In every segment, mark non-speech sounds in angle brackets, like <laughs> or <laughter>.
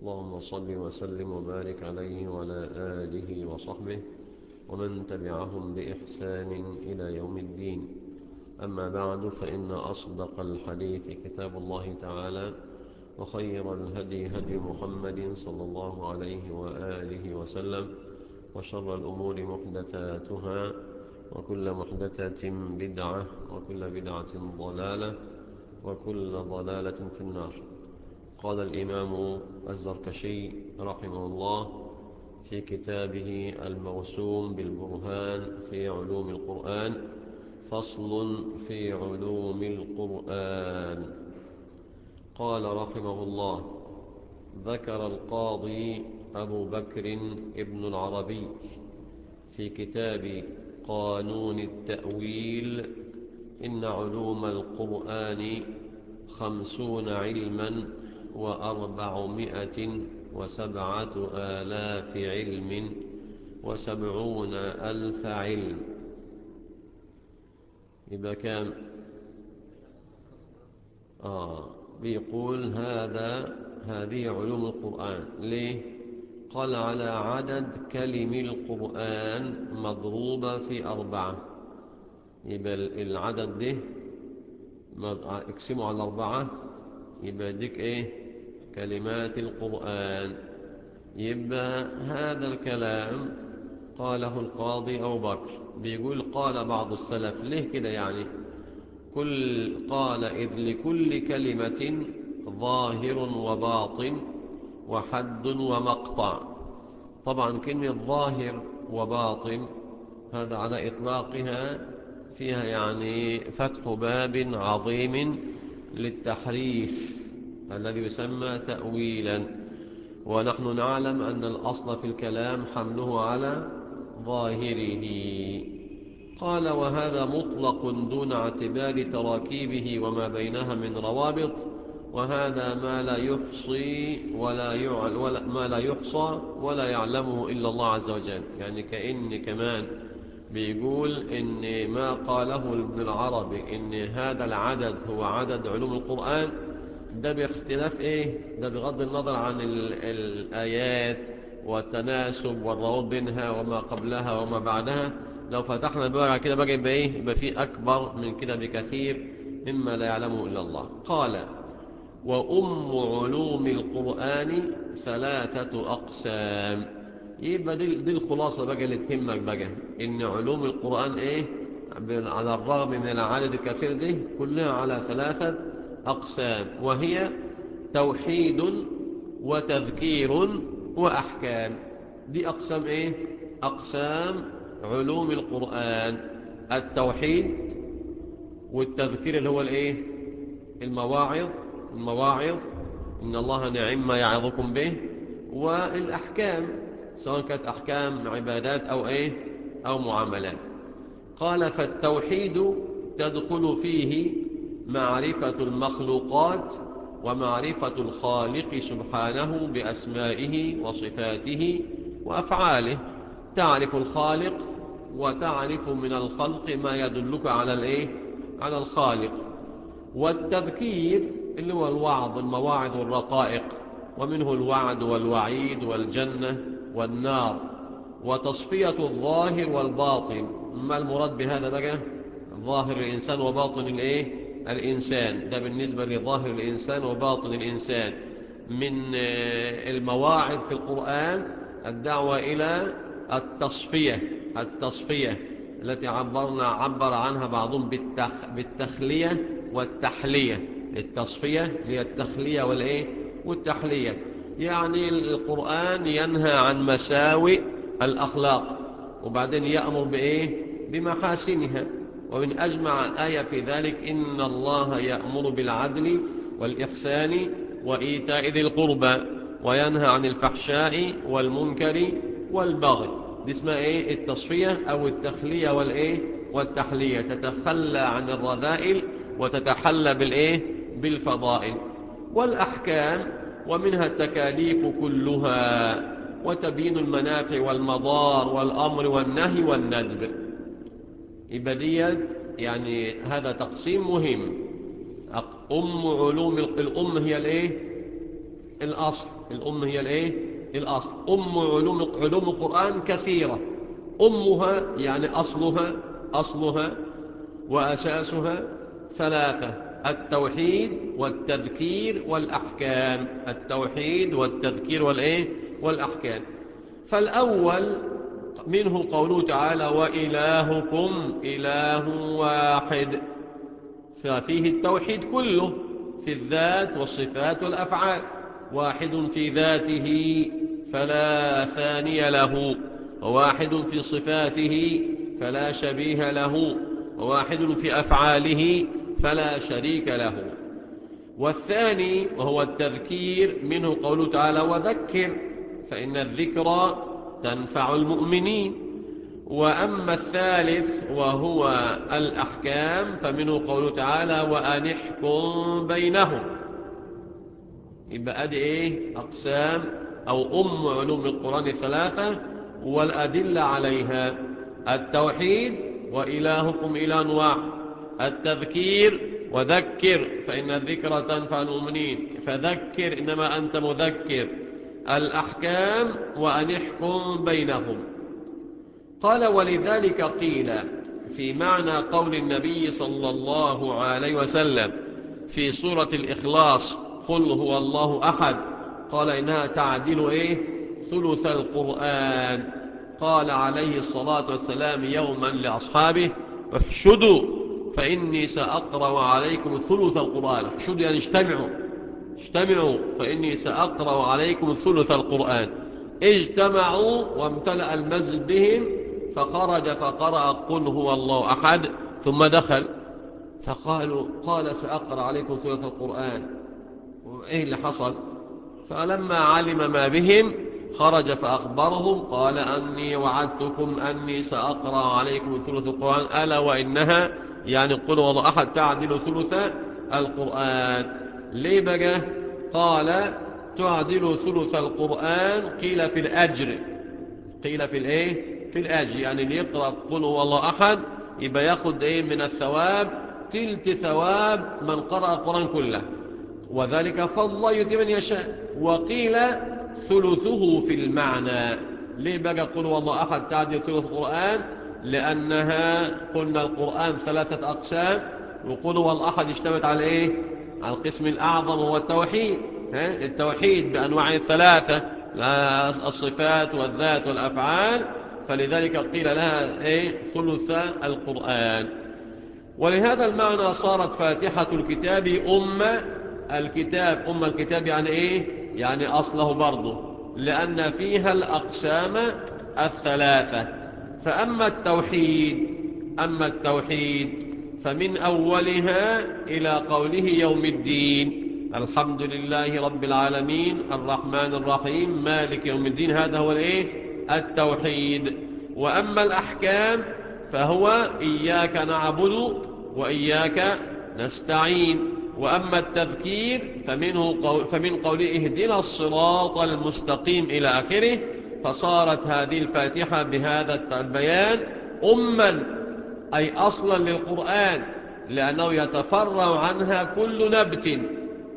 اللهم صل وسلم وبارك عليه وعلى آله وصحبه ومن تبعهم بإحسان إلى يوم الدين. أما بعد فإن أصدق الحديث كتاب الله تعالى وخير الهدي هدي محمد صلى الله عليه وآله وسلم وشر الأمور محدثاتها وكل محدثة بدعة وكل بدعة ضلالة وكل ضلالة في النار. قال الإمام الزركشي رحمه الله في كتابه الموسوم بالبرهان في علوم القرآن فصل في علوم القرآن. قال رحمه الله ذكر القاضي أبو بكر ابن العربي في كتاب قانون التأويل إن علوم القرآن خمسون علما وأربعمائة وسبعة آلاف علم وسبعون ألف علم. يبقى كام آه بيقول هذا هذه علوم القرآن. ليه؟ قال على عدد كلم القرآن مضروبة في أربعة. يبقى العدد ده أقسمه على أربعة. يبقى ديك إيه؟ كلمات القرآن. يبقى هذا الكلام قاله القاضي أبو بكر. بيقول قال بعض السلف ليه كده يعني؟ كل قال إذ لكل كلمة ظاهر وباطن وحد ومقطع. طبعا كلمة ظاهر وباطن هذا على إطلاقها فيها يعني فتح باب عظيم للتحريف. الذي يسمى تأويلا. ونحن نعلم أن الأصل في الكلام حمله على ظاهره. قال وهذا مطلق دون اعتبار تراكيبه وما بينها من روابط وهذا ما لا يحصي ولا يعل ولا ما لا يحصى ولا يعلمه إلا الله عز وجل. يعني كأن كمان بيقول إن ما قاله ابن العربي إن هذا العدد هو عدد علوم القرآن ده باختلاف إيه؟ ده بغض النظر عن ال الآيات والتناسب والروابط بينها وما قبلها وما بعدها. لو فتحنا بقى كده بقى يبقى إيه؟ يبقى في أكبر من كده بكثير مما لا يعلمه إلا الله. قال وأم علوم القرآن ثلاثة أقسام. يبقى دي, دي الخلاصة بقى اللي تهمك بقى. إن علوم القرآن إيه؟ على الرغم من العدد الكثير دي كلها على ثلاثة أقسام وهي توحيد وتذكير وأحكام. دي أقسام إيه؟ أقسام علوم القرآن. التوحيد والتذكير اللي هو الإيه؟ المواعظ المواعظ إن الله نعم ما يعظكم به والأحكام سواء كانت أحكام عبادات أو إيه؟ أو معاملات. قال فالتوحيد تدخل فيه معرفة المخلوقات ومعرفة الخالق سبحانه بأسمائه وصفاته وأفعاله. تعرف الخالق وتعرف من الخلق ما يدلك على الإيه؟ على الخالق. والتذكير اللي هو الوعظ المواعظ والرقائق ومنه الوعد والوعيد والجنة والنار. وتصفية الظاهر والباطن. ما المراد بهذا بقى؟ ظاهر الإنسان وباطن الإيه؟ الإنسان ده بالنسبة لظاهر الإنسان وباطن الإنسان. من المواعظ في القرآن الدعوة إلى التصفية التصفية التي عبرنا عبر عنها بعضهم بالتخ بالتخلية والتحلية. التصفية هي التخلية والإيه؟ والتحلية. يعني القرآن ينهى عن مساوئ الأخلاق وبعدين يأمر بإيه؟ بمحاسنها. ومن أجمع آية في ذلك إن الله يأمر بالعدل والإحسان وإيتاء ذي القربى وينهى عن الفحشاء والمنكر والبغي. دي اسمها إيه؟ التصفية أو التخلية والإيه؟ والتحلية. تتخلى عن الرذائل وتتحلى بالإيه؟ بالفضائل. والأحكام ومنها التكاليف كلها وتبين المنافع والمضار والأمر والنهي والندب. إبدية يعني هذا تقسيم مهم. أم علوم الأم هي الإيه؟ الأصل. الأم هي الإيه؟ الأصل. أم علوم علوم القرآن كثيرة. أمها يعني أصلها أصلها وأساسها ثلاثة التوحيد والتذكير والأحكام. التوحيد والتذكير والإيه؟ والأحكام. فالأول منه قوله تعالى وإلهكم إله واحد. ففيه التوحيد كله في الذات والصفات والأفعال. واحد في ذاته فلا ثاني له. وواحد في صفاته فلا شبيه له. وواحد في أفعاله فلا شريك له. والثاني وهو التذكير منه قوله تعالى وذكر فإن الذكرى تنفع المؤمنين. وأما الثالث وهو الأحكام فمنه قوله تعالى وأنحكم بينهم. يبقى أدي إيه؟ أقسام أو أم علوم القرآن الثلاثة والأدلة عليها التوحيد وإلهكم إله واحد التذكير وذكر فإن الذكرى تنفع المؤمنين فذكر إنما أنت مذكر. الأحكام وأنحكم بينهم. قال ولذلك قيل في معنى قول النبي صلى الله عليه وسلم في سورة الإخلاص قل هو الله أحد قال إنها تعدل إيه؟ ثلث القرآن قال عليه الصلاة والسلام يوما لأصحابه احشدوا فإني سأقرأ عليكم ثلث القرآن احشدوا يعني اجتمعوا. اجتمعوا فإني سأقرأ عليكم ثلث القرآن. اجتمعوا وامتلأ المسجد بهم فخرج فقرأ قل هو الله أحد ثم دخل. فقالوا قال سأقرأ عليكم ثلث القرآن. وإيه اللي حصل؟ فلما علم ما بهم خرج فأخبرهم قال أني وعدتكم أني سأقرأ عليكم ثلث القرآن ألا وإنها يعني قل والله أحد تعدل ثلث القرآن. ليه بقى قال تعدل ثلث القرآن قيل في الأجر. قيل في الإيه؟ في الأجر. يعني اللي يقرأ قل والله أحد يبقى ياخد إيه من الثواب؟ تلت ثواب من قرأ القرآن كله. وذلك فضل الله يؤتي من يشاء. وقيل ثلثه في المعنى. ليه بقى قل والله أحد تعدي ثلث القرآن؟ لأنها قلنا القرآن ثلاثة أقسام. وقل أحد اشتمت على إيه؟ القسم الأعظم هو التوحيد التوحيد بأنواع الثلاثة الصفات والذات والأفعال فلذلك قيل لها إيه؟ ثلث القرآن. ولهذا المعنى صارت فاتحة الكتاب أم الكتاب. أم الكتاب يعني إيه؟ يعني أصله برضه لأن فيها الأقسام الثلاثة. فأما التوحيد أما التوحيد فمن أولها إلى قوله يوم الدين. الحمد لله رب العالمين. الرحمن الرحيم. مالك يوم الدين. هذا هو الإيه؟ التوحيد. وأما الأحكام فهو إياك نعبد وإياك نستعين. وأما التذكير فمنه قول فمن قوله اهدنا الصراط المستقيم إلى آخره. فصارت هذه الفاتحة بهذا البيان أما أي أصلا للقرآن لأنه يتفرع عنها كل نبت.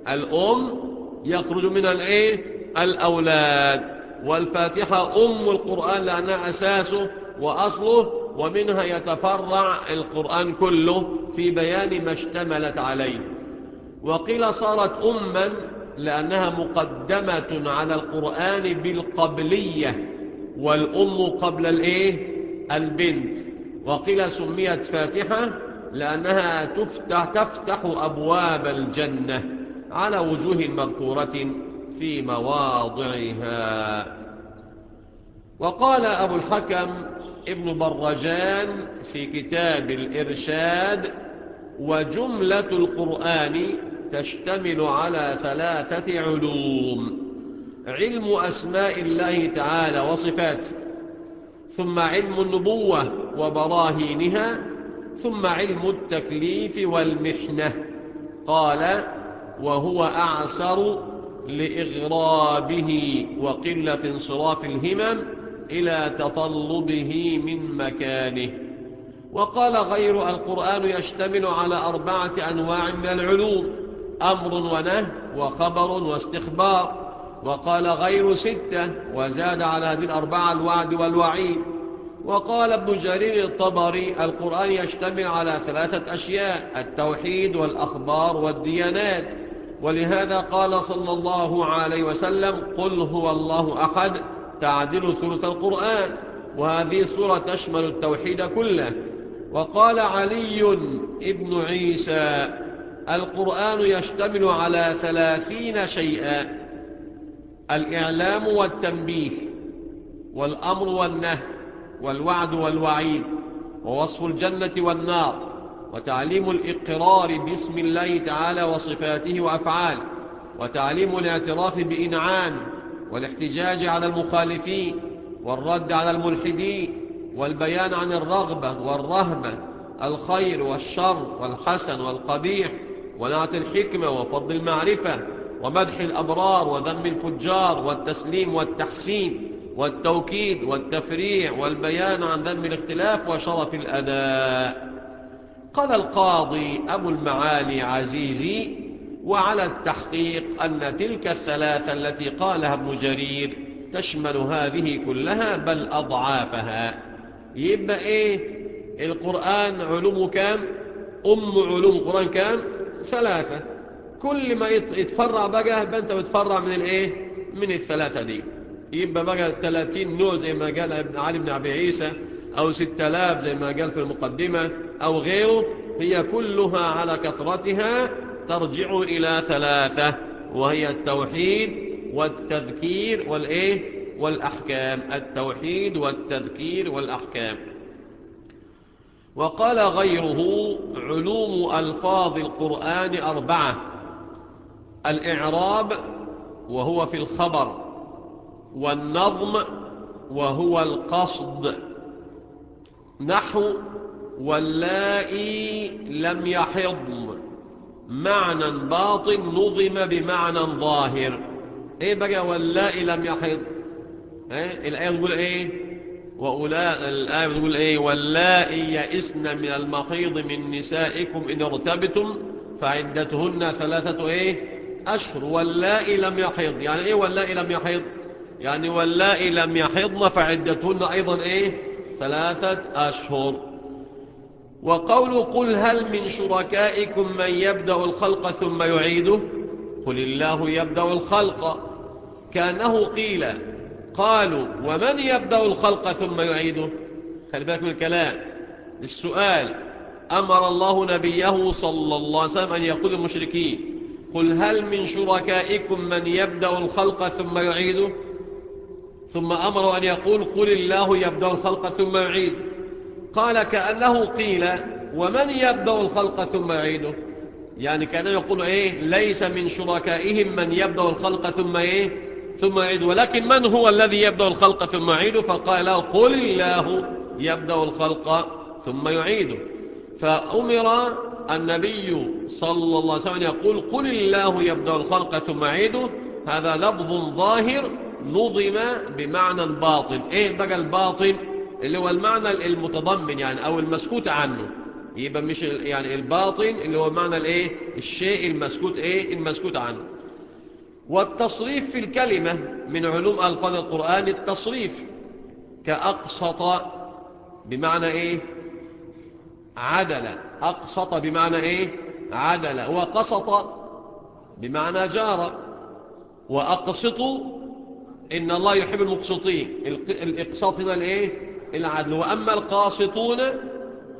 الأم يخرج من الإيه؟ الأولاد. والفاتحة أم القرآن لأنها أساسه وأصله ومنها يتفرع القرآن كله في بيان ما اشتملت عليه. وقيل صارت أما لأنها مقدمة على القرآن بالقبلية والأم قبل الإيه؟ البنت. وقيل سميت فاتحة لأنها تفتح, تفتح أبواب الجنة على وجوه مذكورة في مواضعها. وقال أبو الحكم ابن برجان في كتاب الإرشاد وجملة القرآن تشتمل على ثلاثة علوم علم أسماء الله تعالى وصفاته ثم علم النبوة وبراهينها ثم علم التكليف والمحنة. قال وهو أعسر لإغرابه وقلة انصراف الهمم إلى تطلبه من مكانه. وقال غير القرآن يشتمل على أربعة أنواع من العلوم أمر ونهي وخبر واستخبار. وقال غير ستة وزاد على هذه الأربعة الوعد والوعيد. وقال ابن جرير الطبري القرآن يشتمل على ثلاثة أشياء التوحيد والأخبار والديانات. ولهذا قال صلى الله عليه وسلم قل هو الله أحد تعدل ثلث القرآن. وهذه السورة تشمل التوحيد كله. وقال علي ابن عيسى القرآن يشتمل على ثلاثين شيئا. الإعلام والتنبيه والأمر والنهي والوعد والوعيد ووصف الجنة والنار وتعليم الإقرار باسم الله تعالى وصفاته وأفعاله وتعليم الاعتراف بإنعام والاحتجاج على المخالفين والرد على الملحدين والبيان عن الرغبة والرهبة الخير والشر والحسن والقبيح ونعت الحكمة وفضل المعرفة ومدح الأبرار وذم الفجار والتسليم والتحسين والتوكيد والتفريع والبيان عن ذم الاختلاف وشرف الأداء. قال القاضي أبو المعالي عزيزي وعلى التحقيق أن تلك الثلاثة التي قالها ابن جرير تشمل هذه كلها بل أضعافها. يبقى إيه؟ القرآن علوم كام؟ أم علوم القرآن كام؟ ثلاثة. كل ما يتفرع بقى يبقى أنت بتفرع من الإيه؟ من الثلاثة دي. يبقى بقى 30 نوع زي ما قال ابن علي بن أبي عيسى أو 6000 زي ما قال في المقدمة أو غيره. هي كلها على كثرتها ترجع إلى ثلاثة وهي التوحيد والتذكير والإيه؟ والأحكام. التوحيد والتذكير والأحكام. وقال غيره علوم ألفاظ القرآن أربعة. الإعراب وهو في الخبر والنظم وهو القصد نحو واللائي لم يحضن معنى باطن نظم بمعنى ظاهر. إيه بقى واللائي لم يحض؟ إيه؟ الآية تقول إيه؟ وأولاء الآية بتقول إيه؟ واللائي يئسن من المحيض من نسائكم إن ارتبتم فعدتهن ثلاثة إيه؟ أشهر واللائي لم يحض يعني إيه واللائي لم يحض يعني واللائي لم يحضن فعدتهن أيضا إيه؟ ثلاثة أشهر. وقول قل هل من شركائكم من يبدأ الخلق ثم يعيده؟ قل الله يبدأ الخلق. كأنه قيل قالوا ومن يبدأ الخلق ثم يعيده؟ خلي بالك من الكلام. السؤال أمر الله نبيه صلى الله عليه وسلم أن يقول المشركين قل هل من شركائكم من يبدأ الخلق ثم يعيده ثم أمر أن يقول قل الله يبدأ الخلق ثم يعيد. قال كأنه قيل ومن يبدأ الخلق ثم يعيده يعني كأنه يقول إيه؟ ليس من شركائهم من يبدأ الخلق ثم إيه؟ ثم يعيد. ولكن من هو الذي يبدأ الخلق ثم يعيده فقال قل الله يبدأ الخلق ثم يعيده فأمر النبي صلى الله عليه وسلم يقول قل الله يبدأ الخلق ثم يعيده. هذا لفظ ظاهر نظم بمعنى باطن. إيه بقى الباطن؟ اللي هو المعنى المتضمن يعني أو المسكوت عنه. يبقى مش يعني الباطن اللي هو معنى الإيه؟ الشيء المسكوت إيه؟ المسكوت عنه. والتصريف في الكلمة من علوم ألفاظ القرآن التصريف كأقسط بمعنى إيه؟ عدل. أقسط بمعنى إيه؟ عدل وقسط بمعنى جار. وأقسط إن الله يحب المقسطين. الإقساط هنا الإيه؟ العدل. وأما القاسطون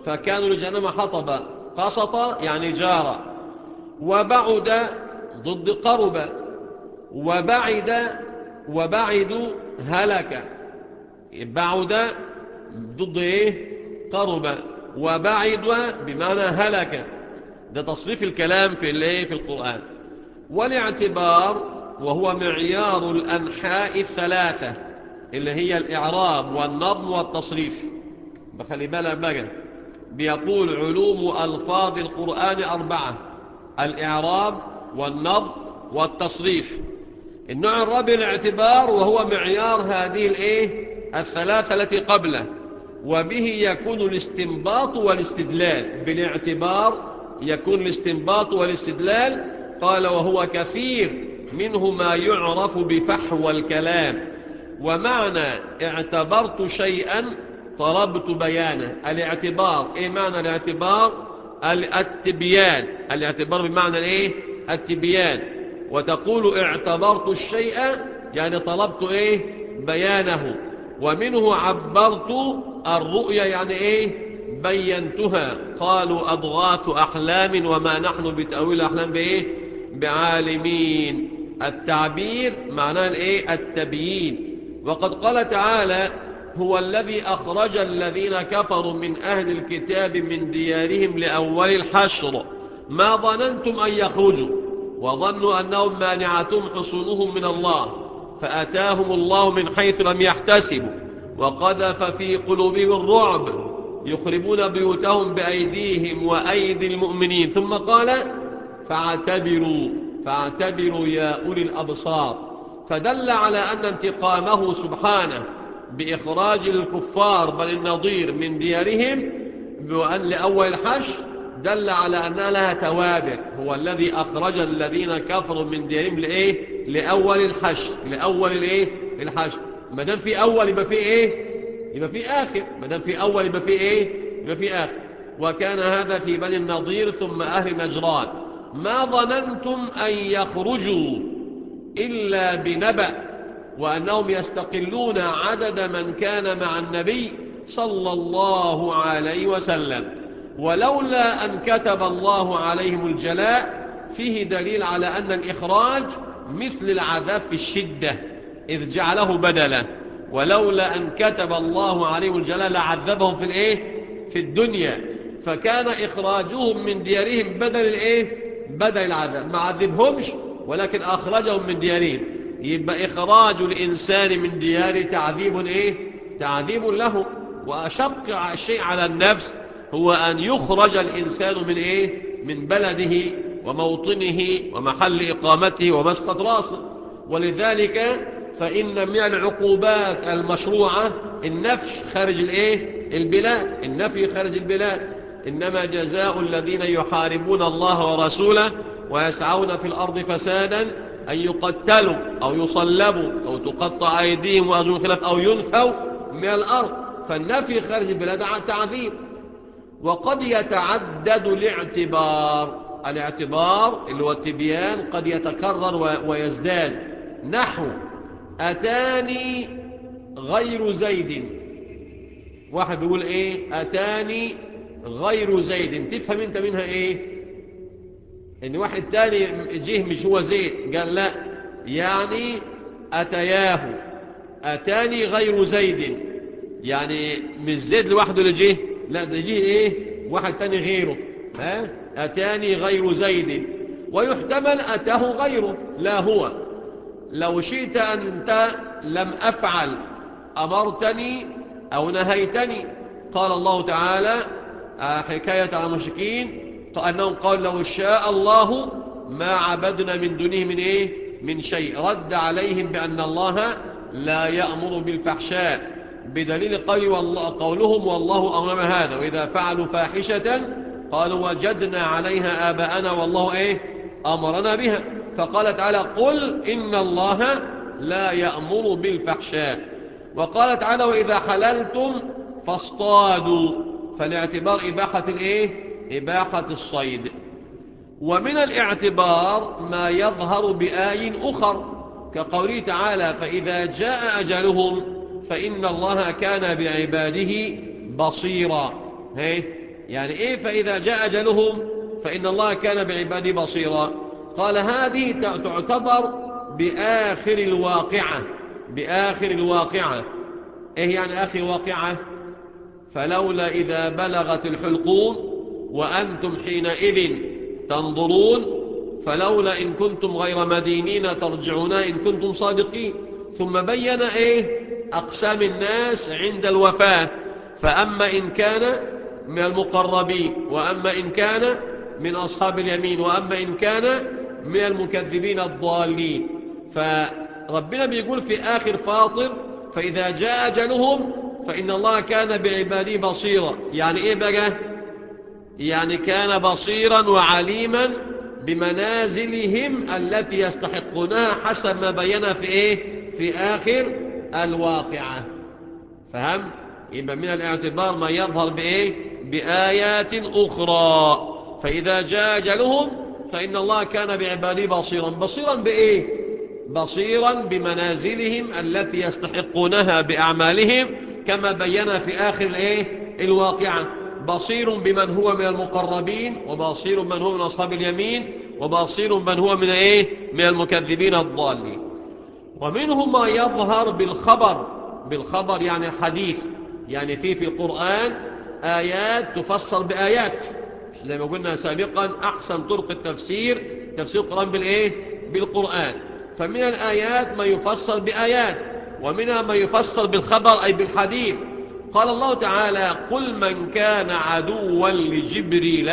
فكانوا لجهنم حطبا قسط يعني جار. وبعد ضد قرب. وبعد وبعد هلك. بعد ضد إيه؟ قرب. وبعد بمعنى هلك. ده تصريف الكلام في الايه في القرآن. والاعتبار وهو معيار الأنحاء الثلاثة اللي هي الإعراب والنظم والتصريف. بخلي بالك بقى. بيقول علوم ألفاظ القرآن أربعة الإعراب والنظم والتصريف. النوع الرابع الاعتبار وهو معيار هذه الإيه؟ الثلاثة التي قبله. وبه يكون الاستنباط والاستدلال. بالاعتبار يكون الاستنباط والاستدلال قال وهو كثير منه ما يعرف بفحوى الكلام. ومعنى اعتبرت شيئا طلبت بيانه. الاعتبار إيه معنى الاعتبار؟ التبيان الاعتبار بمعنى الايه التبيان وتقول اعتبرت الشيء يعني طلبت إيه؟ بيانه. ومنه عبرت الرؤيا يعني إيه؟ بينتها. قالوا أضغاث أحلام وما نحن بتأويل أحلام بإيه؟ بعالمين. التعبير معناه الإيه؟ التبيين. وقد قال تعالى هو الذي أخرج الذين كفروا من أهل الكتاب من ديارهم لأول الحشر. ما ظننتم أن يخرجوا وظنوا أنهم مانعتهم حصونهم من الله فأتاهم الله من حيث لم يحتسبوا. وقذف في قلوبهم الرعب يخربون بيوتهم بأيديهم وأيدي المؤمنين. ثم قال فاعتبروا فاعتبروا يا أولي الأبصار. فدل على أن انتقامه سبحانه بإخراج الكفار بل النظير من ديارهم بأن لأول الحشر دل على أنها لها توابع هو الذي أخرج الذين كفروا من ديارهم لإيه؟ لأول الحشر لأول الإيه؟ الحشر. ما دام في أول يبقى في إيه؟ يبقى في آخر. ما دام في أول يبقى في إيه؟ يبقى في آخر. وكان هذا في بني النضير ثم أهل نجران ما ظننتم أن يخرجوا إلا بنبأ وأنهم يستقلون عدد من كان مع النبي صلى الله عليه وسلم. ولولا أن كتب الله عليهم الجلاء فيه دليل على أن الإخراج مثل العذاب في الشدة. إذ جعله بدلا ولولا أن كتب الله عليهم الجلاء لعذبهم في الإيه؟ في الدنيا فكان إخراجهم من ديارهم بدل الإيه؟ بدل العذاب ما عذبهمش ولكن أخرجهم من ديارهم يبقى إخراج الإنسان من دياره تعذيب إيه؟ تعذيب له وأشق شيء على النفس هو أن يخرج الإنسان من إيه؟ من بلده وموطنه ومحل إقامته ومسقط رأسه ولذلك فإن من العقوبات المشروعة النفش خارج الإيه؟ البلاد. النفي خارج البلاد. إنما جزاء الذين يحاربون الله ورسوله ويسعون في الأرض فسادا أن يقتلوا أو يصلبوا أو تقطع أيديهم وأرجلهم خلاف أو ينفوا من الأرض. فالنفي خارج البلاد تعذيب. وقد يتعدد الاعتبار. الاعتبار اللي هو التبيان قد يتكرر ويزداد. نحو أتاني غير زيد. واحد بيقول إيه؟ أتاني غير زيد. تفهم أنت منها إيه؟ إن واحد تاني جه مش هو زيد. قال لا. يعني أتياه. أتاني غير زيد. يعني مش زيد لوحده اللي جه. لا ده جه إيه؟ واحد تاني غيره. ها؟ أتاني غير زيد. ويحتمل أتاه غيره. لا هو. لو شئت أنت لم أفعل أمرتني أو نهيتني. قال الله تعالى حكاية عن المشركين أنهم قال لو شاء الله ما عبدنا من دونه من إيه؟ من شيء. رد عليهم بأن الله لا يأمر بالفحشاء بدليل قول والله قولهم والله أمر هذا. وإذا فعلوا فاحشة قالوا وجدنا عليها آباءنا والله إيه؟ أمرنا بها. فقال تعالى قل إن الله لا يأمر بالفحشاء. وقال تعالى وإذا حللتم فاصطادوا فالاعتبار إباحة الإيه؟ إباحة الصيد. ومن الاعتبار ما يظهر بآي أخر كقوله تعالى فإذا جاء أجلهم فإن الله كان بعباده بصيرا. هي يعني إيه فإذا جاء أجلهم فإن الله كان بعباده بصيرا. قال هذه تعتبر بآخر الواقعة بآخر الواقعة. إيه يعني آخر واقعة؟ فلولا إذا بلغت الحلقوم وأنتم حينئذ تنظرون فلولا إن كنتم غير مدينين ترجعون إن كنتم صادقين. ثم بين إيه؟ أقسام الناس عند الوفاة. فأما إن كان من المقربين وأما إن كان من أصحاب اليمين وأما إن كان من المكذبين الضالين. فربنا بيقول في آخر فاطر فإذا جاء أجلهم فإن الله كان بعباده بصيرا. يعني إيه بقى؟ يعني كان بصيرا وعليما بمنازلهم التي يستحقونها حسب ما بينا في إيه؟ في آخر الواقعة. فهم؟ يبقى من الاعتبار ما يظهر بإيه؟ بآيات أخرى. فإذا جاء أجلهم فإن الله كان بعباده بصيرا. بصيرا بإيه؟ بصيرا بمنازلهم التي يستحقونها بأعمالهم كما بينا في آخر الإيه؟ الواقعة. بصير بمن هو من المقربين وبصير من هو من أصحاب اليمين وبصير من هو من إيه؟ من المكذبين الضالين. ومنهم ما يظهر بالخبر. بالخبر يعني الحديث يعني في في القرآن آيات تفسر بآيات. زي ما قلنا سابقا أحسن طرق التفسير تفسير القرآن بالإيه؟ بالقرآن. فمن الآيات ما يفسر بآيات ومنها ما يفسر بالخبر أي بالحديث. قال الله تعالى قل من كان عدوا لجبريل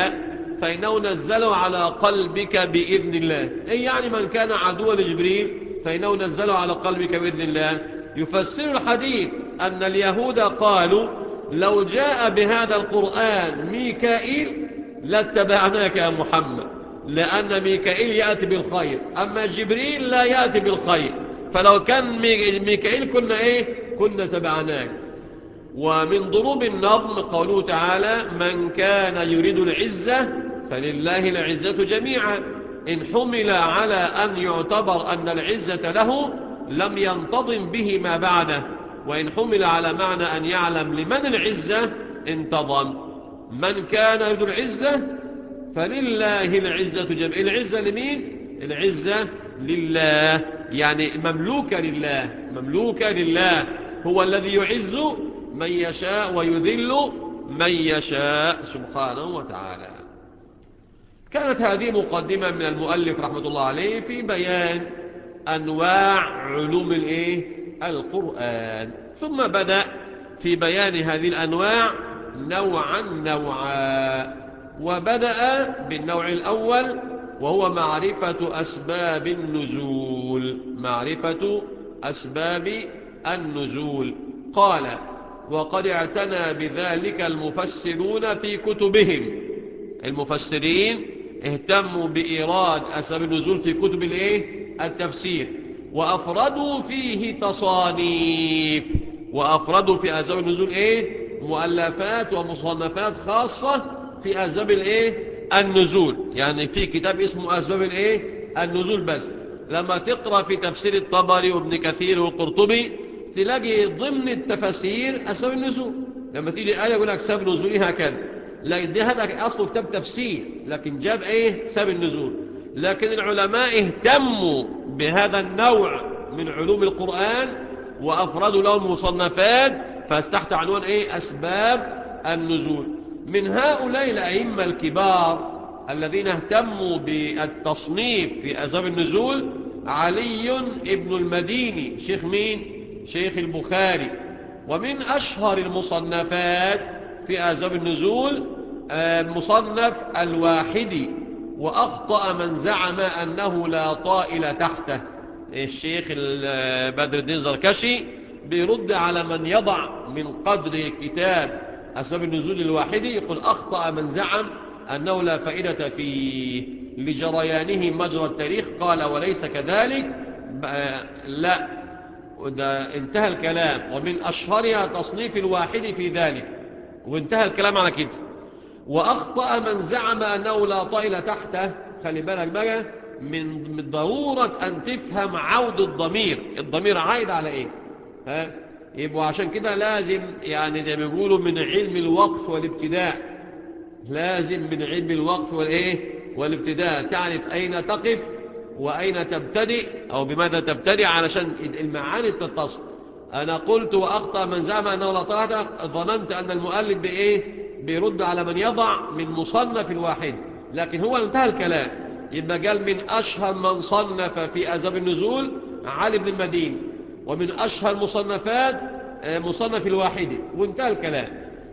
فإنه نزله على قلبك بإذن الله. أي يعني من كان عدوا لجبريل فإنه نزله على قلبك بإذن الله. يفسر الحديث أن اليهود قالوا لو جاء بهذا القرآن ميكائيل لاتبعناك يا محمد لأن ميكائيل يأتي بالخير. أما جبريل لا يأتي بالخير. فلو كان ميكائيل كنا إيه؟ كنا تبعناك. ومن ضروب النظم قوله تعالى من كان يريد العزة فلله العزة جميعا. إن حمل على أن يعتبر أن العزة له لم ينتظم به ما بعده. وإن حمل على معنى أن يعلم لمن العزة انتظم. من كان يريد العزة فلله العزة جميعا. العزة لمين؟ العزة لله. يعني مملوكة لله. مملوكة لله. هو الذي يعز من يشاء ويذل من يشاء سبحانه وتعالى. كانت هذه مقدمة من المؤلف رحمة الله عليه في بيان أنواع علوم الإيه؟ القرآن. ثم بدأ في بيان هذه الأنواع نوعا نوعا وبدأ بالنوع الأول وهو معرفة أسباب النزول. معرفة أسباب النزول. قال وقد اعتنى بذلك المفسرون في كتبهم. المفسرين اهتموا بإيراد أسباب النزول في كتب الإيه؟ التفسير. وأفردوا فيه تصانيف. وأفردوا في أسباب النزول إيه؟ مؤلفات ومصنفات خاصة في أسباب الإيه؟ النزول. يعني في كتاب اسمه أسباب الإيه؟ النزول بس. لما تقرأ في تفسير الطبري وابن كثير والقرطبي تلاقي ضمن التفاسير أسباب النزول. لما تيجي آية يقول لك سبب نزولي هكذا؟ لا دي هذا أصله كتاب تفسير لكن جاب إيه؟ سبب النزول. لكن العلماء اهتموا بهذا النوع من علوم القرآن وأفردوا لهم مصنفات فاستحت عنوان إيه؟ أسباب النزول. من هؤلاء الأئمة الكبار الذين اهتموا بالتصنيف في أسباب النزول علي ابن المديني. شيخ مين؟ شيخ البخاري. ومن أشهر المصنفات في أسباب النزول مصنف الواحدي. وأخطأ من زعم أنه لا طائل تحته. الشيخ بدر الدين زركشي بيرد على من يضع من قدر كتاب أسباب النزول الواحدي يقول أخطأ من زعم أنه لا فائدة فيه. لجريانه مجرى التاريخ قال وليس كذلك. لا ده انتهى الكلام ومن أشهرها تصنيف الواحد في ذلك. وانتهى الكلام على كده. وأخطأ من زعم أنه لا طائل تحته. خلي بالك بقى من ضرورة أن تفهم عود الضمير. الضمير عايد على إيه؟ ها؟ يبقوا عشان كده لازم يعني زي ما بيقولوا من علم الوقف والابتداء. لازم من علم الوقف والإيه؟ والابتداء. تعرف أين تقف وأين تبتدئ أو بماذا تبتدئ علشان المعاني تتصل. أنا قلت وأخطأ من زعم أنه لا ظننت أن المؤلف بإيه؟ بيرد على من يضع من مصنف الواحد لكن هو انتهى الكلام. يبقى قال من أشهر من صنف في أزاب النزول علي بن المدين. ومن أشهر مصنفات مصنف الواحدي وانتهى الكلام.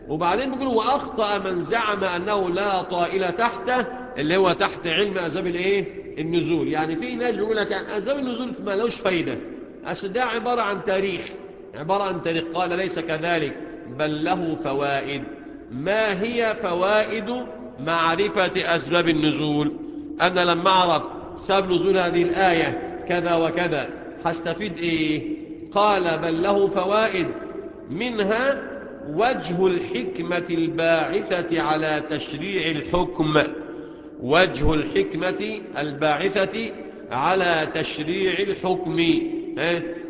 وبعدين بيقول وأخطأ من زعم أنه لا طائل تحته اللي هو تحت علم أسباب الإيه؟ النزول. يعني في ناس بيقول لك أسباب النزول ما لوش فايدة. أصل ده عبارة عن تاريخ. عبارة عن تاريخ. قال ليس كذلك بل له فوائد. ما هي فوائد معرفة أسباب النزول؟ أنا لما أعرف سبب نزول هذه الآية كذا وكذا هستفيد إيه؟ قال بل له فوائد. منها وجه الحكمة الباعثة على تشريع الحكم. وجه الحكمة الباعثة على تشريع الحكم.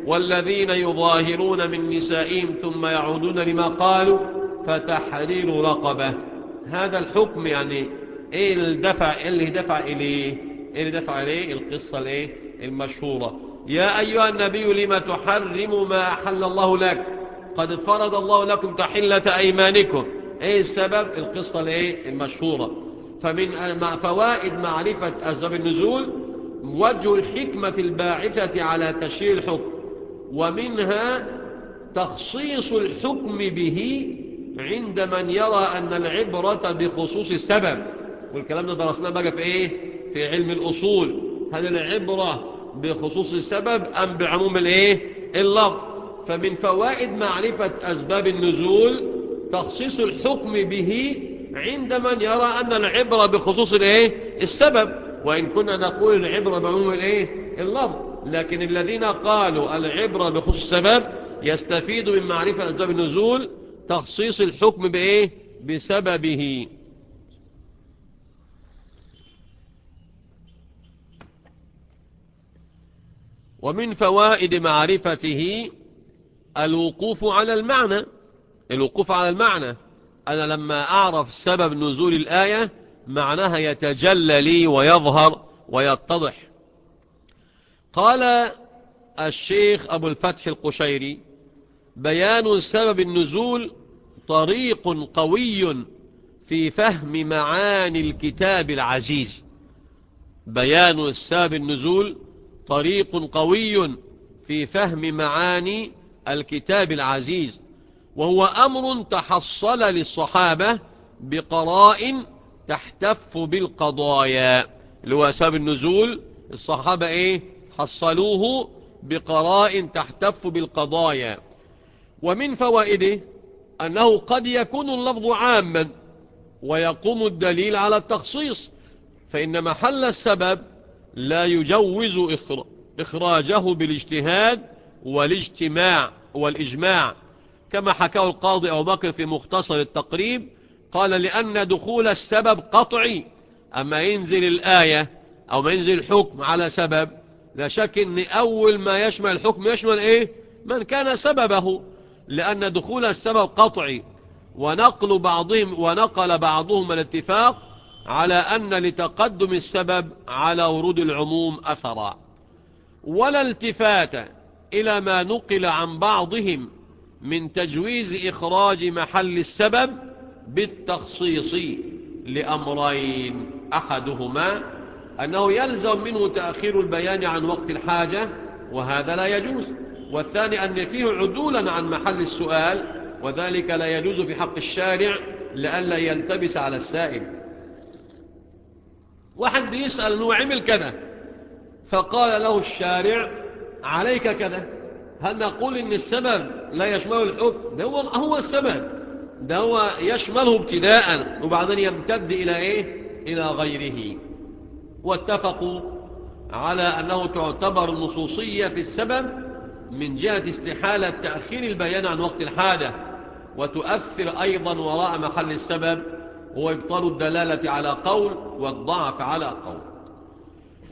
والذين يظاهرون من نسائهم ثم يعودون لما قالوا فتحرير رقبة. هذا الحكم يعني إيه الدفع اللي دفع إليه؟ إيه اللي دفع إليه؟ القصة الإيه؟ المشهورة. يا أيها النبي لما تحرم ما أحل الله لك؟ قد فرض الله لكم تحلة أيمانكم. إيه السبب؟ القصة الايه المشهورة. فمن فوائد معرفة أسباب النزول وجه الحكمة الباعثة على تشريع الحكم ومنها تخصيص الحكم به عند من يرى أن العبرة بخصوص السبب. والكلام ده درسناه بقى في إيه؟ في علم الأصول. هل العبرة بخصوص السبب أم بعموم الإيه؟ اللفظ فمن فوائد معرفة أسباب النزول تخصيص الحكم به عند من يرى أن العبرة بخصوص الإيه؟ السبب وإن كنا نقول العبرة بعموم الإيه؟ اللفظ لكن الذين قالوا العبرة بخصوص السبب يستفيد من معرفة أسباب النزول تخصيص الحكم بإيه؟ بسببه ومن فوائد معرفته الوقوف على المعنى. الوقوف على المعنى. أنا لما أعرف سبب نزول الآية معناها يتجلى لي ويظهر ويتضح. قال الشيخ أبو الفتح القشيري بيان سبب النزول طريق قوي في فهم معاني الكتاب العزيز. بيان سبب النزول طريق قوي في فهم معاني الكتاب العزيز وهو أمر تحصل للصحابة بقراء تحتف بالقضايا اللي هو النزول. الصحابة إيه؟ حصلوه بقراء تحتف بالقضايا. ومن فوائده أنه قد يكون اللفظ عاما ويقوم الدليل على التخصيص فإن محل السبب لا يجوز إخراجه بالاجتهاد والاجتماع والإجماع. كما حكاه القاضي أو بكر في مختصر التقريب قال لأن دخول السبب قطعي. أما ينزل الآية أو ما ينزل الحكم على سبب لا شك أن أول ما يشمل الحكم يشمل إيه؟ من كان سببه. لأن دخول السبب قطعي. ونقل بعضهم ونقل بعضهم الاتفاق على أن لتقدم السبب على ورود العموم أثرا. ولا التفات إلى ما نقل عن بعضهم من تجويز إخراج محل السبب بالتخصيص لأمرين. أحدهما أنه يلزم منه تأخير البيان عن وقت الحاجة وهذا لا يجوز. والثاني أن فيه عدولا عن محل السؤال وذلك لا يجوز في حق الشارع لئلا يلتبس على السائل. واحد بيسأل أنه عمل كذا فقال له الشارع عليك كذا. هل نقول إن السبب لا يشمل الحكم؟ ده هو, هو السبب. ده هو يشمله ابتداء وبعدين يمتد إلى إيه؟ إلى غيره. واتفقوا على أنه تعتبر النصوصية في السبب من جهة استحالة تأخير البيان عن وقت الحاجة وتؤثر أيضا وراء محل السبب. هو إبطال الدلالة على قول والضعف على قول.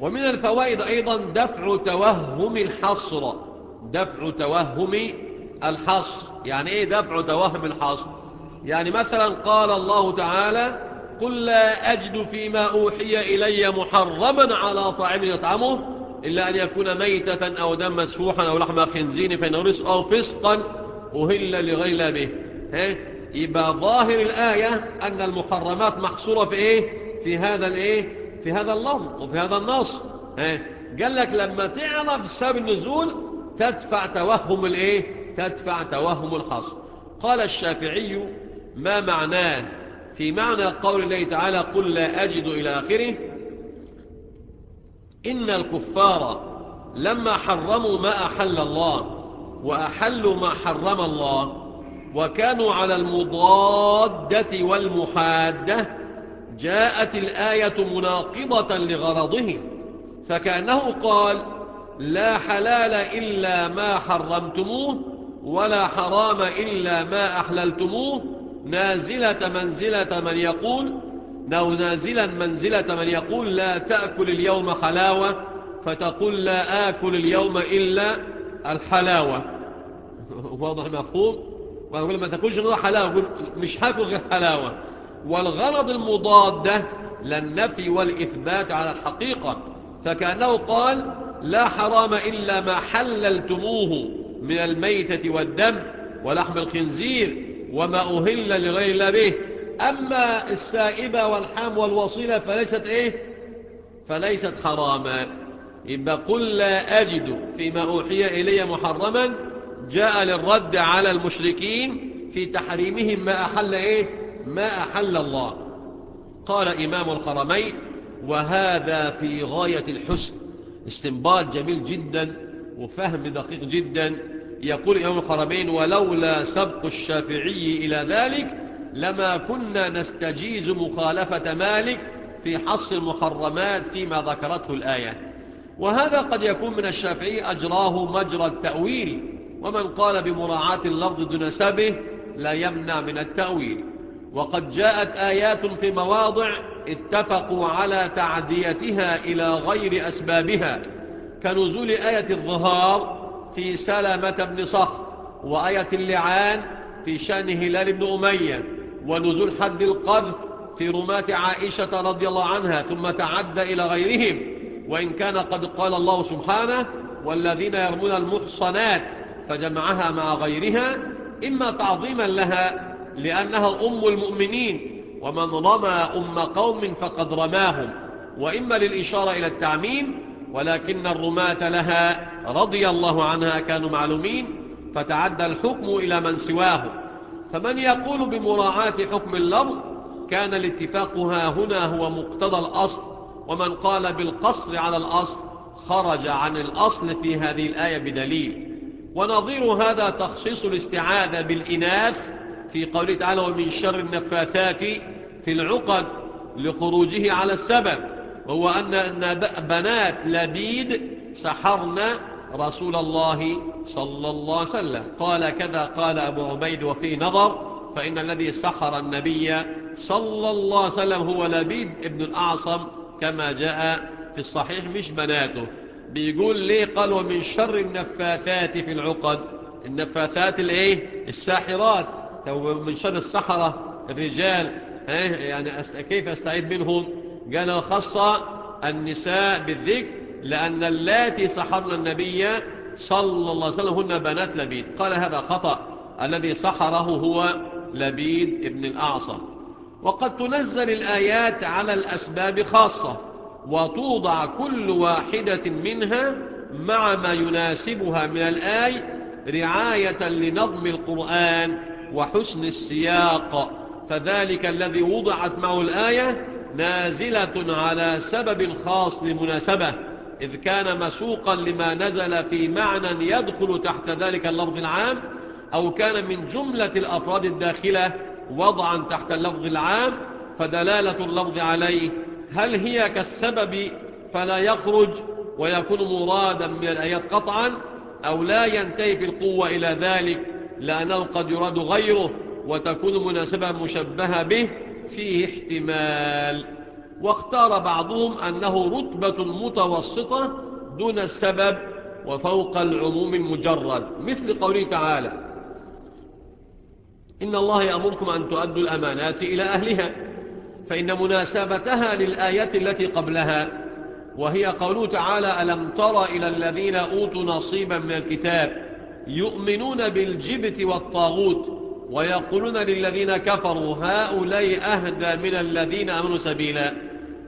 ومن الفوائد أيضا دفع توهم الحصر. دفع توهم الحصر. يعني إيه دفع توهم الحصر؟ يعني مثلا قال الله تعالى قل لا أجد فيما أوحي إلي محرما على طعام يطعمه إلا أن يكون ميتة أو دم مسفوحا أو لحم خنزين فإنه رزق أو فسقا أهل لغير به؟ يبقى ظاهر الآية أن المحرمات محصورة في إيه؟ في هذا الإيه؟ في هذا اللفظ وفي هذا النص؟ قال لك لما تعرف سبب النزول تدفع توهم الإيه؟ تدفع توهم الحصر قال الشافعي ما معناه؟ في معنى قول الله تعالى قل لا أجد إلى آخره إن الكفار لما حرموا ما أحل الله وأحلوا ما حرم الله وكانوا على المضادة والمحادة جاءت الآية مناقضة لغرضهم فكأنه قال لا حلال إلا ما حرمتموه ولا حرام إلا ما أحللتموه. نازلة منزلة من يقول أو نازلا منزلة من يقول لا تأكل اليوم حلاوة فتقول لا آكل اليوم إلا الحلاوة. <laughs> واضح مفهوم؟ ما تاكلش نوع حلاوة مش هاكل غير حلاوة. والغرض المضادة للنفي والإثبات على الحقيقة. فكأنه قال لا حرام إلا ما حللتموه من الميتة والدم ولحم الخنزير وما أهل لغير الله به. أما السائبة والحام والوصيلة فليست إيه؟ فليست حراما. يبقى قل لا أجد فيما أوحي إلي محرما جاء للرد على المشركين في تحريمهم ما أحل إيه؟ ما أحل الله. قال إمام الحرمين وهذا في غاية الحسن. استنباط جميل جدا وفهم دقيق جدا. يقول إمام الحرمين ولولا سبق الشافعي إلى ذلك لما كنا نستجيز مخالفة مالك في حص المحرمات فيما ذكرته الآية. وهذا قد يكون من الشافعي أجراه مجرى التأويل. ومن قال بمراعاة اللفظ دون سبه لا يمنع من التأويل. وقد جاءت آيات في مواضع اتفقوا على تعديتها إلى غير أسبابها كنزول آية الظهار في سلامة بن صخر وآية اللعان في شأن هلال بن أمية ونزول حد القذف في رماة عائشة رضي الله عنها ثم تعدى إلى غيرهم وإن كان قد قال الله سبحانه والذين يرمون المحصنات فجمعها مع غيرها إما تعظيما لها لأنها أم المؤمنين ومن رمى أم قوم فقد رماهم وإما للإشارة إلى التعميم ولكن الرماة لها رضي الله عنها كانوا معلومين فتعدى الحكم إلى من سواه. فمن يقول بمراعاة حكم اللفظ كان الاتفاق ها هنا هو مقتضى الأصل ومن قال بالقصر على الأصل خرج عن الأصل في هذه الآية بدليل. ونظير هذا تخصيص الاستعاذة بالإناث في قوله تعالى ومن شر النفاثات في العقد لخروجه على السبب وهو أن بنات لبيد سحرن رسول الله صلى الله عليه وسلم. قال كذا قال أبو عبيد وفي نظر فإن الذي سحر النبي صلى الله عليه وسلم هو لبيد ابن الأعصم كما جاء في الصحيح مش بناته. بيقول ليه قال ومن شر النفاثات في العقد. النفاثات الإيه؟ الساحرات. من شر السحرة. الرجال. يعني كيف استعيد منهم؟ قال خص النساء بالذكر لأن اللاتي سحرن النبي صلى الله عليه وسلم هن بنات لبيد. قال هذا خطأ. الذي سحره هو لبيد ابن الأعصم وقد تنزل الآيات على الأسباب خاصة. وتوضع كل واحدة منها مع ما يناسبها من الآي رعاية لنظم القرآن وحسن السياق. فذلك الذي وضعت معه الآية نازلة على سبب خاص لمناسبة إذ كان مسوقا لما نزل في معنى يدخل تحت ذلك اللفظ العام أو كان من جملة الأفراد الداخلة وضعا تحت اللفظ العام فدلالة اللفظ عليه هل هي كالسبب فلا يخرج ويكون مرادا من الآيات قطعا أو لا ينتهي في القوة إلى ذلك لأنه قد يراد غيره وتكون مناسبة مشبهة به فيه احتمال؟ واختار بعضهم أنه رتبة متوسطة دون السبب وفوق العموم المجرد مثل قوله تعالى إن الله يأمركم أن تؤدوا الأمانات إلى أهلها. فإن مناسبتها للآية التي قبلها وهي قوله تعالى ألم تر إلى الذين أوتوا نصيبا من الكتاب يؤمنون بالجبت والطاغوت ويقولون للذين كفروا هؤلاء أهدى من الذين أمنوا سبيلا.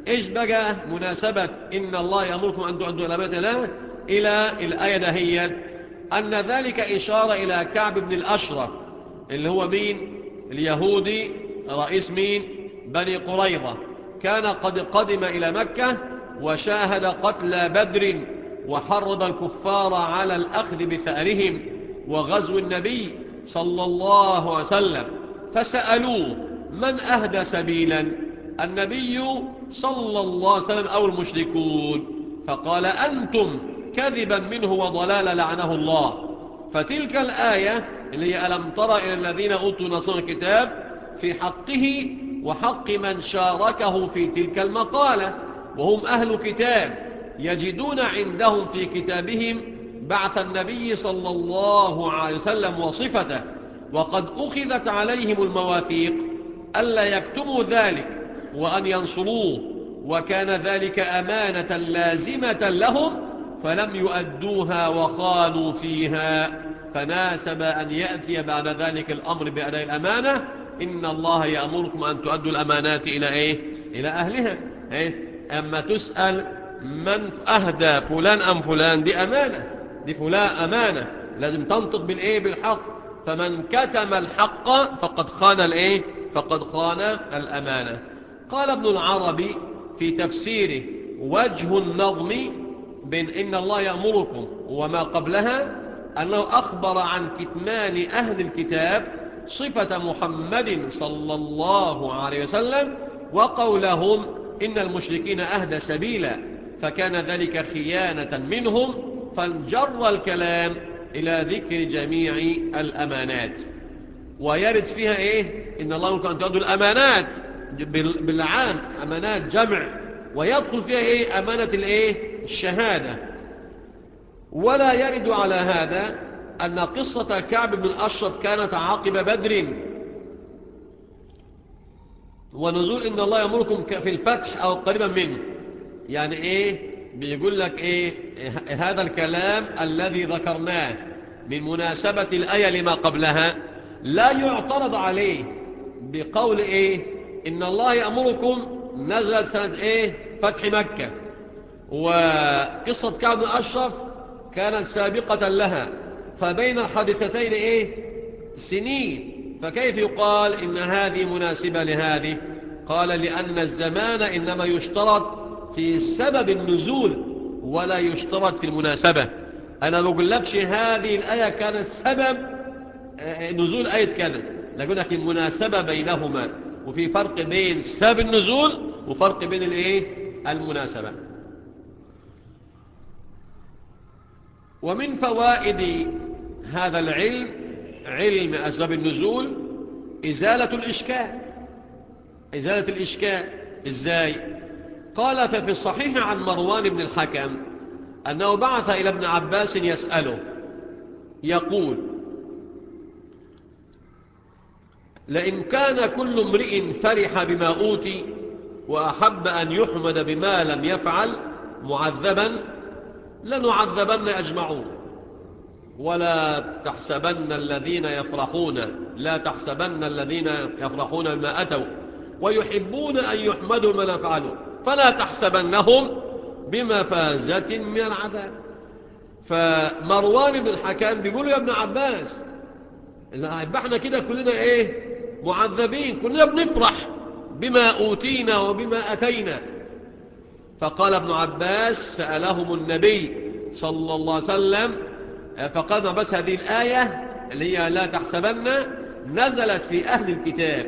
إيش بقى مناسبة إن الله يأمركم أن تؤدوا الأمانة له إلى الآية دهية أن ذلك إشارة إلى كعب بن الأشرف اللي هو مين؟ اليهودي رئيس مين؟ بني قريظة. كان قد قدم إلى مكة وشاهد قتل بدر وحرض الكفار على الأخذ بثأرهم وغزو النبي صلى الله عليه وسلم. فسألوه من أهدى سبيلا النبي صلى الله عليه وسلم أو المشركون؟ فقال أنتم كذبا منه وضلال لعنه الله. فتلك الآية اللي هي ألم ترى إلى الذين أوتوا نصر الكتاب في حقه وحق من شاركه في تلك المقالة وهم أهل كتاب يجدون عندهم في كتابهم بعث النبي صلى الله عليه وسلم وصفته وقد أخذت عليهم المواثيق ألا يكتموا ذلك وأن ينصروه وكان ذلك أمانة لازمة لهم فلم يؤدوها وخانوا فيها فناسب أن يأتي بعد ذلك الأمر بأداء الأمانة إن الله يأمركم أن تؤدوا الأمانات إلى إيه؟ إلى أهلها. إيه؟ أما تسأل من أهدى فلان أم فلان دي أمانة. دي فلان أمانة. لازم تنطق بالإيه؟ بالحق. فمن كتم الحق فقد خان الإيه؟ فقد خان الأمانة. قال ابن العربي في تفسيره وجه النظم بين إن الله يأمركم وما قبلها أنه أخبر عن كتمان أهل الكتاب صفة محمد صلى الله عليه وسلم وقولهم إن المشركين أهدى سبيلا فكان ذلك خيانة منهم فانجر الكلام إلى ذكر جميع الأمانات. ويرد فيها إيه؟ إن الله أن تؤدوا الأمانات بالعام أمانات جمع. ويدخل فيها إيه؟ أمانة الإيه؟ الشهادة. ولا يرد على هذا أن قصة كعب بن الأشرف كانت عاقب بدر. ونزول إن الله يأمركم في الفتح أو قريبا منه. يعني إيه؟ بيقول لك إيه؟ هذا الكلام الذي ذكرناه من مناسبة الآية لما قبلها. لا يعترض عليه بقول إيه؟ إن الله يأمركم نزلت سنة إيه؟ فتح مكة. وقصة كعب بن أشرف كانت سابقة لها. فبين الحادثتين إيه؟ سنين. فكيف يقال إن هذه مناسبة لهذه؟ قال لأن الزمان إنما يشترط في سبب النزول ولا يشترط في المناسبة. أنا بقول لكش هذه الآية كانت سبب نزول آية كذا. لقول لك المناسبة بينهما. وفي فرق بين سبب النزول وفرق بين الإيه؟ المناسبة. ومن فوائد هذا العلم علم أسباب النزول إزالة الإشكال. إزالة الإشكال. إزاي؟ قال ففي الصحيح عن مروان بن الحكم أنه بعث إلى ابن عباس يسأله يقول لئن كان كل امرئ فرح بما أوتي وأحب أن يحمد بما لم يفعل معذبا لنعذبن أجمعون. ولا تحسبن الذين يفرحون لا تحسبن الذين يفرحون بما أتوا. ويحبون أن يحمدوا ما يفعلوا. فلا تحسبنهم بمفازة من العذاب. فمروان بن الحكام بيقول يا ابن عباس إحنا كده كلنا إيه؟ معذبين كلنا بنفرح بما أوتينا وبما أتينا. فقال ابن عباس سألهم النبي صلى الله عليه وسلم فقال بس هذه الآية اللي هي لا تحسبن نزلت في أهل الكتاب.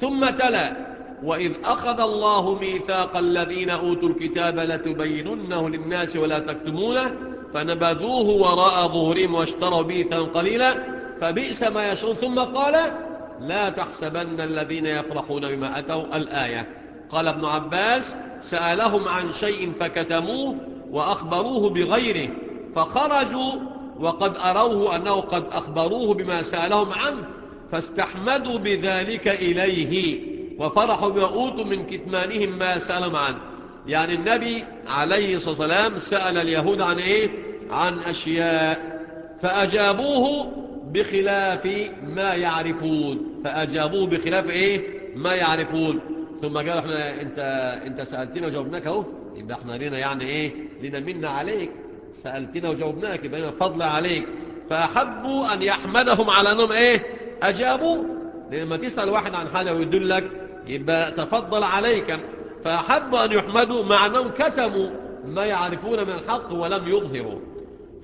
ثم تلا وإذ أخذ الله ميثاق الذين أوتوا الكتاب لتبيننه للناس ولا تكتمونه فنبذوه وراء ظهورهم واشتروا به قليلا فبئس ما يشرون ثم قال لا تحسبن الذين يفرحون بما أتوا الآية. قال ابن عباس سألهم عن شيء فكتموه وأخبروه بغيره فخرجوا وقد أروه أنه قد أخبروه بما سألهم عنه فاستحمدوا بذلك إليه وفرحوا بما أوتوا من كتمانهم ما سألهم عنه. يعني النبي عليه الصلاة والسلام سأل اليهود عن إيه؟ عن أشياء فأجابوه بخلاف ما يعرفون فأجابوه بخلاف إيه؟ ما يعرفون. ثم قال إحنا انت, انت سألتنا وجاوبناك أهو يبقى إحنا لنا يعني إيه؟ لنا منا عليك. سألتنا وجاوبناك يبقى فضل عليك. فأحبوا أن يحمدهم على أنهم إيه؟ أجابوا. لما تسأل واحد عن حاجة ويدلك يبقى تفضل عليك. فأحبوا أن يحمدوا مع أنهم كتموا ما يعرفون من الحق ولم يظهروا.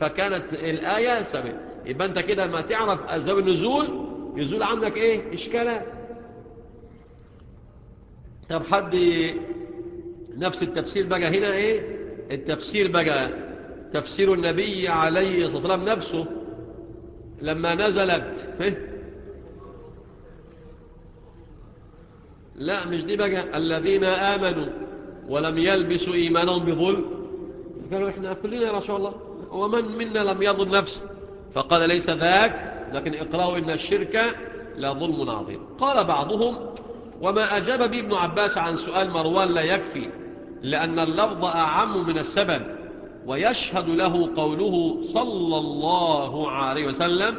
فكانت الآية سبب. يبقى أنت كده ما تعرف أسباب النزول يزول عنك إيه؟ إشكالات طب حد نفس التفسير بقى هنا إيه؟ التفسير بقى تفسير النبي عليه الصلاة والسلام نفسه لما نزلت لا مش دي بقى. الذين آمنوا ولم يلبسوا إيمانهم بظلم. قالوا إحنا كلنا يا رسول الله ومن منا لم يظلم نفسه؟ فقال ليس ذاك لكن اقرأوا إن الشرك لظلم عظيم. قال بعضهم وما أجاب به ابن عباس عن سؤال مروان لا يكفي لأن اللفظ أعم من السبب. ويشهد له قوله صلى الله عليه وسلم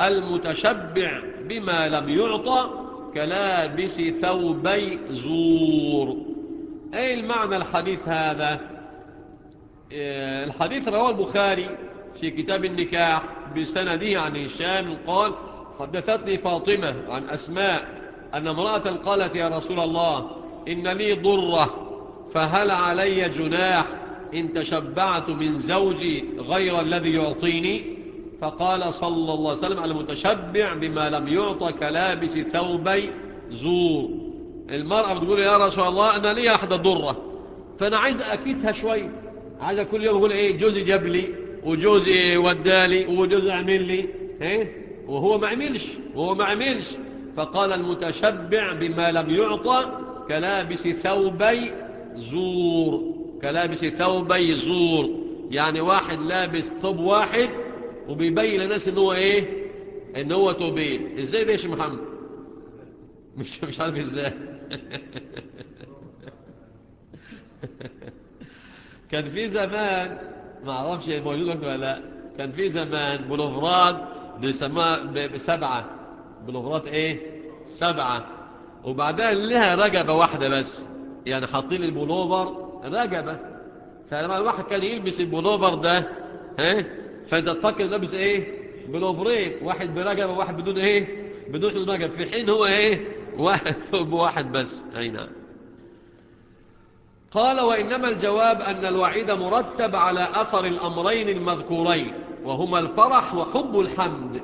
المتشبع بما لم يعطى كلابس ثوبي زور. أي المعنى الحديث هذا؟ الحديث رواه البخاري في كتاب النكاح بسنده عن هشام قال حدثتني فاطمة عن أسماء أن امرأة قالت يا رسول الله إن لي ضرة فهل علي جناح إن تشبعت من زوجي غير الذي يعطيني؟ فقال صلى الله عليه وسلم المتشبع بما لم يعطى كلابس ثوبي زور. المرأة بتقول يا رسول الله أنا لي أحد ضرة فأنا عايز أكيدها شوي. عايز كل يوم أقول إيه جوزي جاب لي وجوزي ودالي وجوزي عمل لي إيه وهو ما عملش وهو ما عملش. فقال المتشبع بما لم يعطى كلابس ثوبي زور. كلابس ثوبي زور. يعني واحد لابس ثوب واحد وبيبين للناس إن هو إيه؟ إن هو توبين. إزاي ده يا شيخ محمد؟ مش <laughs> مش عارف إزاي. <laughs> كان في زمان ما أعرفش موجود ولا لأ. كان في زمان بلوفرات بيسموها بسبعة. بلوفرات إيه؟ سبعة. وبعدها لها رقبة واحدة بس. يعني حاطين البلوفر رقبة. فلما الواحد كان يلبس البلوفر ده ها؟ فأنت تفكر لابس إيه؟ بلوفرين واحد برقبة وواحد بدون إيه؟ بدون رقبة. في حين هو إيه؟ واحد ثوب واحد بس. أي نعم. قال وإنما الجواب أن الوعيد مرتب على أثر الأمرين المذكورين وهما الفرح وحب الحمد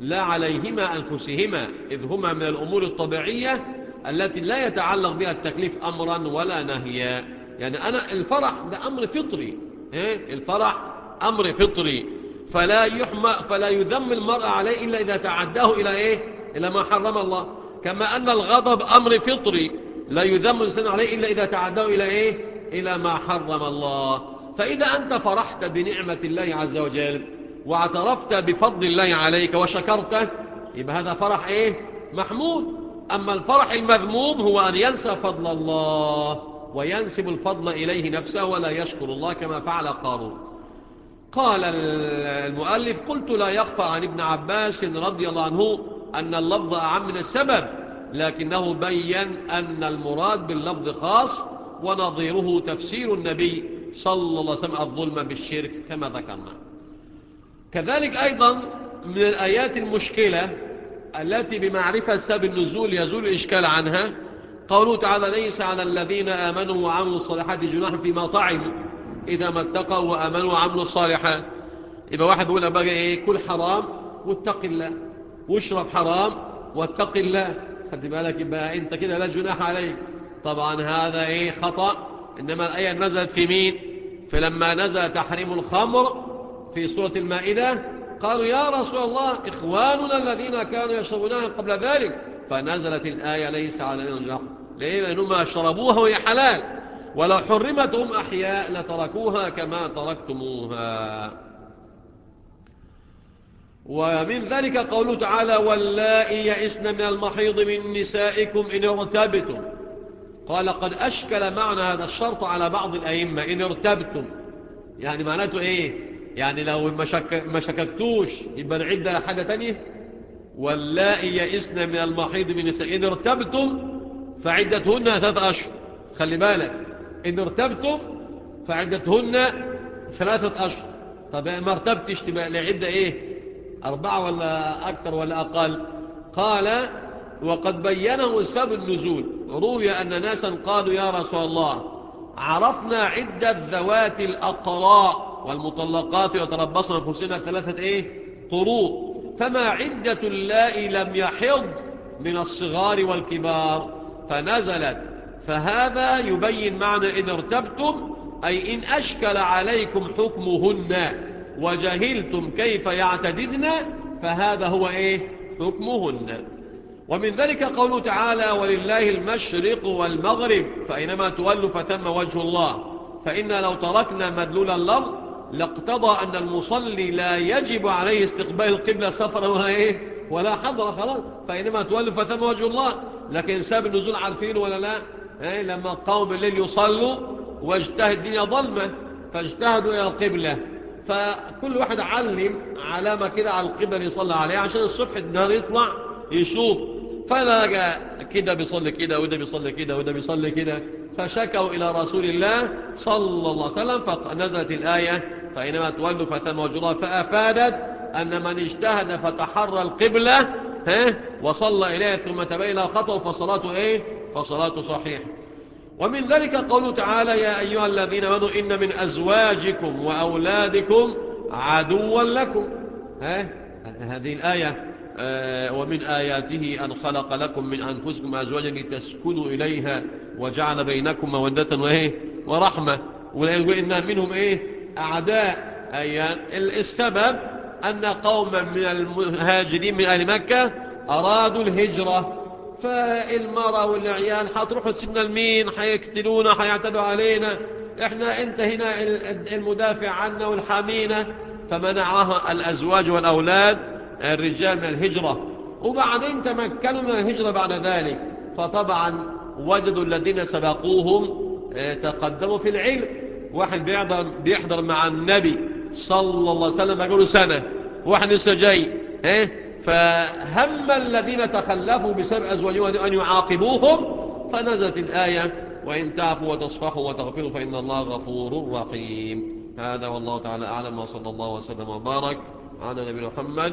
لا عليهما أنفسهما إذ هما من الأمور الطبيعية التي لا يتعلق بها التكليف امرا ولا نهيا. يعني أنا الفرح ده أمر فطري إيه؟ الفرح أمر فطري. فلا يحمى فلا يذم المرء عليه إلا إذا تعداه إلى إيه؟ إلى ما حرم الله. كما أن الغضب أمر فطري. لا يذم الإنسان عليه إلا إذا تعداه إلى إيه؟ إلى ما حرم الله. فإذا أنت فرحت بنعمة الله عز وجل واعترفت بفضل الله عليك وشكرته يبقى هذا فرح إيه؟ محمود. أما الفرح المذموم هو أن ينسى فضل الله. وينسب الفضل إليه نفسه ولا يشكر الله كما فعل قارون. قال المؤلف قلت لا يخفى عن ابن عباس رضي الله عنه أن اللفظ أعم من السبب لكنه بين أن المراد باللفظ خاص ونظيره تفسير النبي صلى الله عليه وسلم الظلم بالشرك كما ذكرنا. كذلك أيضا من الآيات المشكلة التي بمعرفة سبب النزول يزول الإشكال عنها قوله تعالى ليس على الذين آمنوا وعملوا الصالحات جناح فيما طعموا. إذا ما اتقوا وأمنوا وعملوا الصالحات. يبقى واحد بيقول بقى إيه؟ كل حرام واتق الله. واشرب حرام واتق الله. خد بالك يبقى أنت كده لا جناح عليك. طبعا هذا إيه؟ خطأ. إنما الآية نزلت في مين؟ فلما نزل تحريم الخمر في سورة المائدة قالوا يا رسول الله إخواننا الذين كانوا يشربونها قبل ذلك فنزلت الآية ليس علينا جناح ليه؟ لأنهم شربوها وهي حلال. ولو حرمتهم أحياء لتركوها كما تركتموها. ومن ذلك قوله تعالى واللائي يئسن من المحيض من نسائكم إن ارتبتم قال قد أشكل معنى هذا الشرط على بعض الأئمة إن ارتبتم يعني معناته إيه؟ يعني لو ما شك... شككتوش يبقى العدة حاجة تانية؟ واللائي يئسن من المحيض من نسائكم إن ارتبتم فعدتهن ثلاثة أشهر. خلي بالك. إن ارتبتم فعدتهن ثلاثة أشهر. طب ما ارتبتش تبقى العدة إيه؟ أربعة ولا أكثر ولا أقل؟ قال وقد بينه سبب النزول. روي أن ناسا قالوا يا رسول الله عرفنا عدة ذوات الأقراء والمطلقات يتربصن أنفسنا ثلاثة إيه؟ قروء فما عدة اللائي لم يحض من الصغار والكبار فنزلت. فهذا يبين معنى إن ارتبتم أي إن أشكل عليكم حكمهن وجهلتم كيف يعتددن فهذا هو إيه؟ حكمهن. ومن ذلك قوله تعالى ولله المشرق والمغرب فإنما تولوا فثم وجه الله. فإنا لو تركنا مدلول اللفظ لاقتضى أن المصلي لا يجب عليه استقبال القبلة سفرا ولا إيه ولا حضر خلاص. فإنما تولوا فثم وجه الله. لكن ساب النزول عارفين ولا لا؟ إيه لما قوم الليل يصلوا واجتهد الدنيا ظلمة فاجتهدوا إلى القبلة. فكل واحد علم علامة كده على القبلة يصلى عليها عشان الصبح النهار يطلع يشوف. فلا كده بيصلي كده وده بيصلي كده وده بيصلي كده. فشكوا إلى رسول الله صلى الله عليه وسلم فنزلت الآية فإنما تولوا فثم الله فأفادت أن من اجتهد فتحرى القبلة ها وصلى إليها ثم تبين خطأ فصلاته إيه؟ فصلاته صحيح ومن ذلك قوله تعالى يا أيها الذين آمنوا إن من أزواجكم وأولادكم عدوا لكم ها هذه الآية ومن آياته أن خلق لكم من أنفسكم أزواجا لتسكنوا إليها وجعل بينكم مودة وإيه؟ ورحمة. ويقول إنها منهم إيه؟ أعداء. أي السبب أن قوما من المهاجرين من أهل مكة أرادوا الهجرة. فالمرأة والعيال حتروحوا تسيبنا المين حيقتلونا حيعتدوا علينا. إحنا انت هنا المدافع عنا والحامينا. فمنعها الأزواج والأولاد الرجال من الهجرة وبعدين تمكنوا من الهجرة بعد ذلك. فطبعا وجدوا الذين سبقوهم تقدموا في العلم. واحد بيحضر, بيحضر مع النبي صلى الله عليه وسلم بقوله سنة. واحد لسه جاي فهم الذين تخلفوا بسبب أزواجهم أن يعاقبوهم. فنزلت الآية وإن تعفوا وتصفحوا وتغفروا فإن الله غفور رحيم. هذا والله تعالى أعلم وصلى الله وسلم وبارك على نبي محمد.